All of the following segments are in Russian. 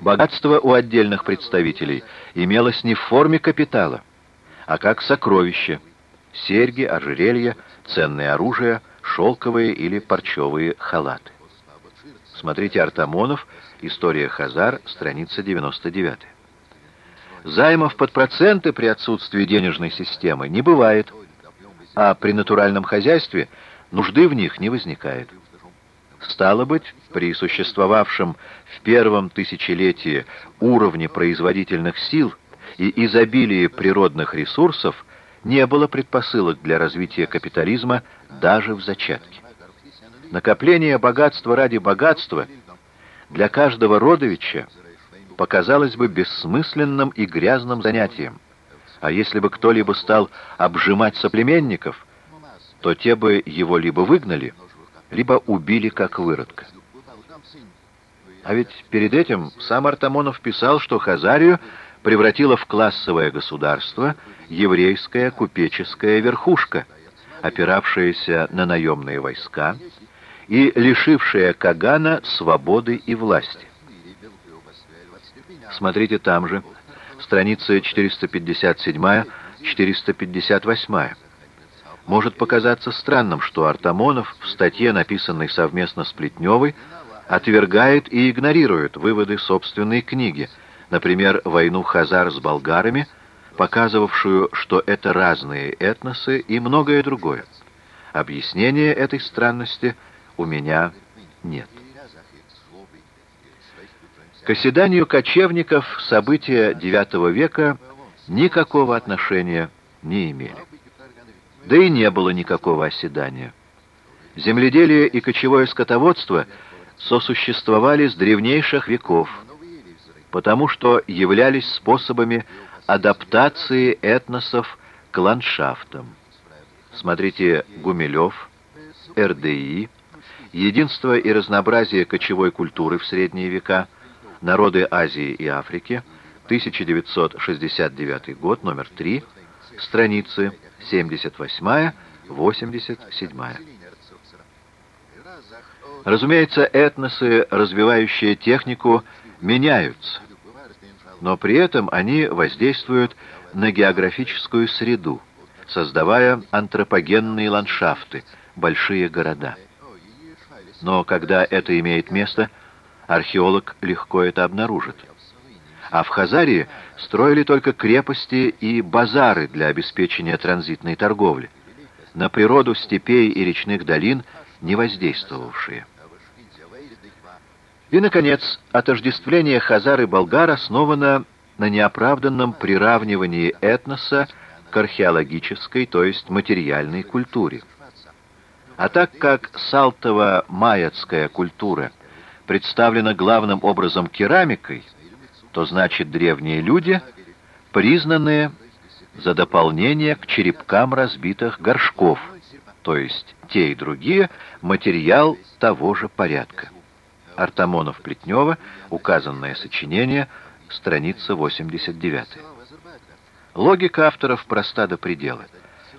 Богатство у отдельных представителей имелось не в форме капитала, а как сокровище. Серьги, ожерелья, ценное оружие, шелковые или парчевые халаты. Смотрите Артамонов, История Хазар, страница 99. Займов под проценты при отсутствии денежной системы не бывает, а при натуральном хозяйстве нужды в них не возникает. Стало быть, при существовавшем в первом тысячелетии уровне производительных сил и изобилии природных ресурсов не было предпосылок для развития капитализма даже в зачатке. Накопление богатства ради богатства для каждого родовича показалось бы бессмысленным и грязным занятием. А если бы кто-либо стал обжимать соплеменников, то те бы его либо выгнали, либо убили как выродка. А ведь перед этим сам Артамонов писал, что Хазарию превратила в классовое государство еврейская купеческая верхушка, опиравшаяся на наемные войска и лишившая Кагана свободы и власти. Смотрите там же, страницы 457-458. Может показаться странным, что Артамонов в статье, написанной совместно с Плетневой, отвергает и игнорирует выводы собственной книги, например, «Войну Хазар с болгарами», показывавшую, что это разные этносы и многое другое. Объяснения этой странности у меня нет. К оседанию кочевников события IX века никакого отношения не имели. Да и не было никакого оседания. Земледелие и кочевое скотоводство сосуществовали с древнейших веков, потому что являлись способами адаптации этносов к ландшафтам. Смотрите Гумилев, РДИ, «Единство и разнообразие кочевой культуры в средние века», «Народы Азии и Африки», 1969 год, номер 3, страницы 78-87. Разумеется, этносы, развивающие технику, меняются, но при этом они воздействуют на географическую среду, создавая антропогенные ландшафты, большие города. Но когда это имеет место, археолог легко это обнаружит. А в Хазарии строили только крепости и базары для обеспечения транзитной торговли, на природу степей и речных долин не воздействовавшие. И, наконец, отождествление хазар и болгар основано на неоправданном приравнивании этноса к археологической, то есть материальной культуре. А так как салтово-маяцкая культура представлена главным образом керамикой, то значит древние люди, признанные за дополнение к черепкам разбитых горшков, то есть те и другие материал того же порядка. Артамонов-Плетнева, указанное сочинение, страница 89. Логика авторов проста до предела.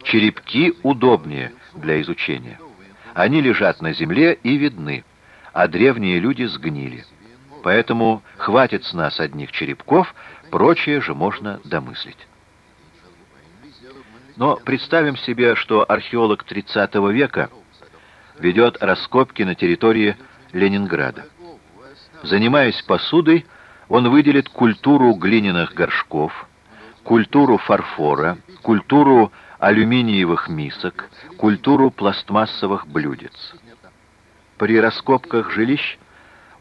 Черепки удобнее для изучения. Они лежат на земле и видны, а древние люди сгнили. Поэтому хватит с нас одних черепков, прочее же можно домыслить. Но представим себе, что археолог 30 века ведет раскопки на территории Ленинграда. Занимаясь посудой, он выделит культуру глиняных горшков, культуру фарфора, культуру алюминиевых мисок, культуру пластмассовых блюдец. При раскопках жилищ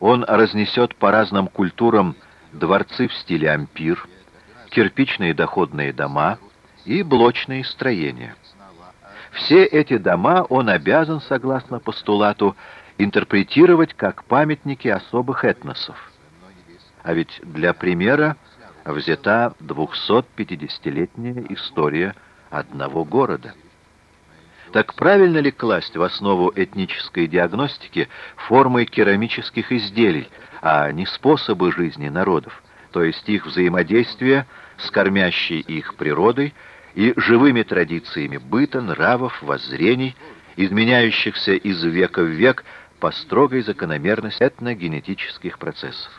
он разнесет по разным культурам дворцы в стиле ампир, кирпичные доходные дома и блочные строения. Все эти дома он обязан, согласно постулату, интерпретировать как памятники особых этносов. А ведь для примера взята 250-летняя история одного города. Так правильно ли класть в основу этнической диагностики формы керамических изделий, а не способы жизни народов, то есть их взаимодействие с кормящей их природой и живыми традициями быта, нравов, воззрений, изменяющихся из века в век по строгой закономерности этногенетических процессов.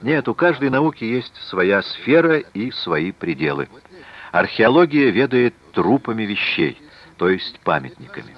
Нет, у каждой науки есть своя сфера и свои пределы. Археология ведает трупами вещей, то есть памятниками.